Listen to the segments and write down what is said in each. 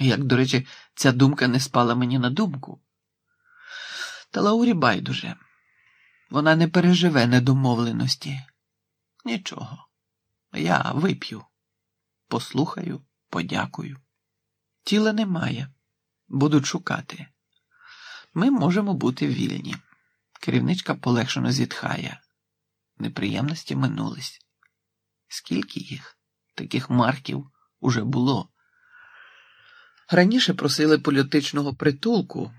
Як, до речі, ця думка не спала мені на думку. Та Лаурі байдуже. Вона не переживе недомовленості. Нічого. Я вип'ю, послухаю, подякую. Тіла немає, будуть шукати. Ми можемо бути вільні. Керівничка полегшено зітхає. Неприємності минулись. Скільки їх, таких марків, уже було? Раніше просили політичного притулку,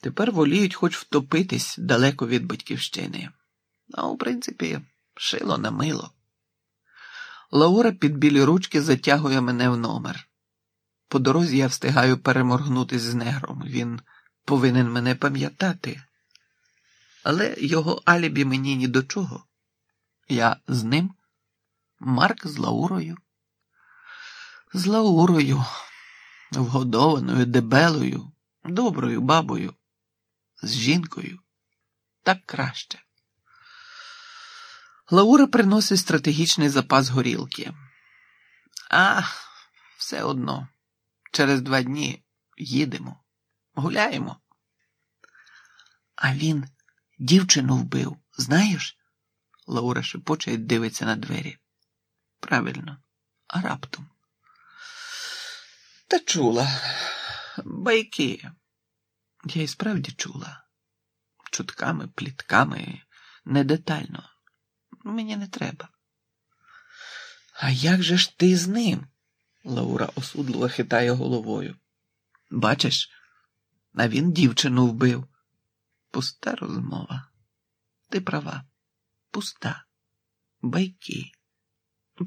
тепер воліють хоч втопитись далеко від батьківщини. А у принципі, шило на мило. Лаура під білі ручки затягує мене в номер. По дорозі я встигаю переморгнутись з негром. Він повинен мене пам'ятати. Але його алібі мені ні до чого. Я з ним, Марк з Лаурою. З Лаурою, вгодованою, дебелою, доброю бабою, з жінкою. Так краще. Лаура приносить стратегічний запас горілки. А, все одно, через два дні їдемо, гуляємо. А він дівчину вбив, знаєш? Лаура шепоче і дивиться на двері. Правильно, а раптом. Та чула. Байки. Я і справді чула. Чутками, плітками, не детально. Мені не треба. А як же ж ти з ним? Лаура осудливо хитає головою. Бачиш, а він дівчину вбив. Пуста розмова. Ти права, пуста. Байки.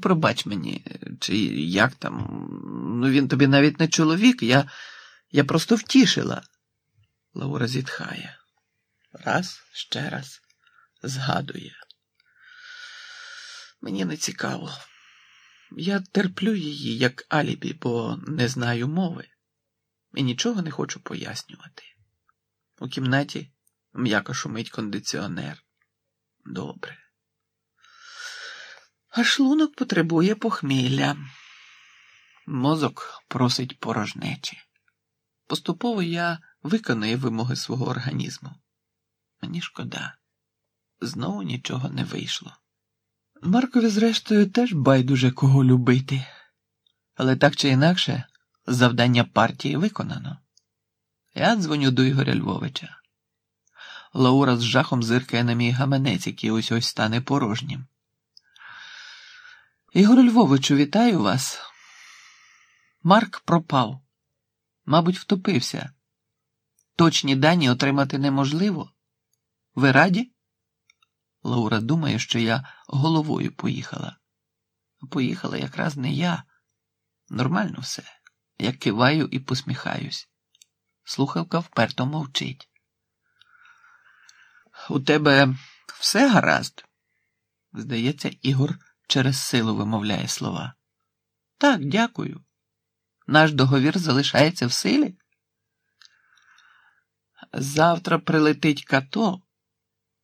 Пробач мені, чи як там. Ну він тобі навіть не чоловік, я я просто втішила. Лаура зітхає. Раз, ще раз згадує. Мені не цікаво. Я терплю її як алібі, бо не знаю мови і нічого не хочу пояснювати. У кімнаті м'яко шумить кондиціонер. Добре. А шлунок потребує похмілля. Мозок просить порожнечі. Поступово я виконую вимоги свого організму. Мені шкода, знову нічого не вийшло. Маркові, зрештою, теж байдуже кого любити, але так чи інакше, завдання партії виконано. Я дзвоню до Ігоря Львовича. Лаура з жахом зиркає на мій гаманець, який ось ось стане порожнім. Ігорю Львовичу, вітаю вас. Марк пропав. Мабуть, втопився. Точні дані отримати неможливо. Ви раді? Лаура думає, що я головою поїхала. Поїхала якраз не я. Нормально все. Я киваю і посміхаюсь. Слухавка вперто мовчить. У тебе все гаразд? Здається, Ігор через силу вимовляє слова. Так, дякую. Наш договір залишається в силі. Завтра прилетить като.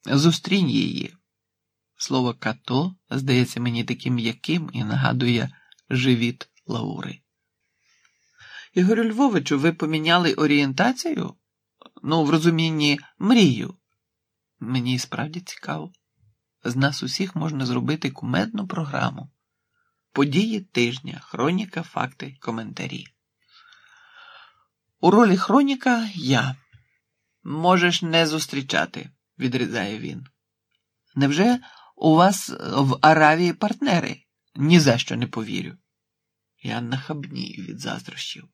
Зустрінь її. Слово като здається мені таким м'яким і нагадує живіт Лаури. Ігорю Львовичу, ви поміняли орієнтацію? Ну, в розумінні мрію. Мені справді цікаво. З нас усіх можна зробити кумедну програму. Події тижня, хроніка, факти, коментарі. У ролі хроніка я. Можеш не зустрічати, відрізає він. Невже у вас в Аравії партнери? Ні за що не повірю. Я нахабнію від заздрощів.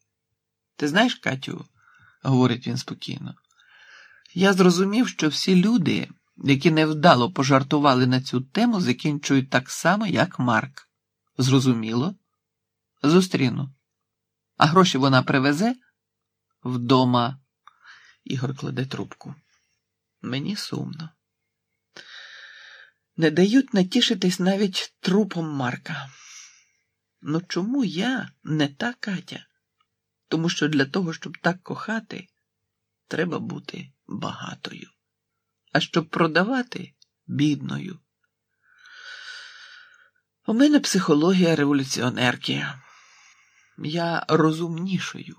Ти знаєш, Катю, говорить він спокійно, я зрозумів, що всі люди, які невдало пожартували на цю тему, закінчують так само, як Марк. Зрозуміло? Зустріну. А гроші вона привезе вдома. Ігор кладе трубку. Мені сумно. Не дають натішитись навіть трупом Марка. Ну чому я не та Катя? Тому що для того, щоб так кохати, треба бути багатою, а щоб продавати бідною. У мене психологія революціонерки. Я розумнішою.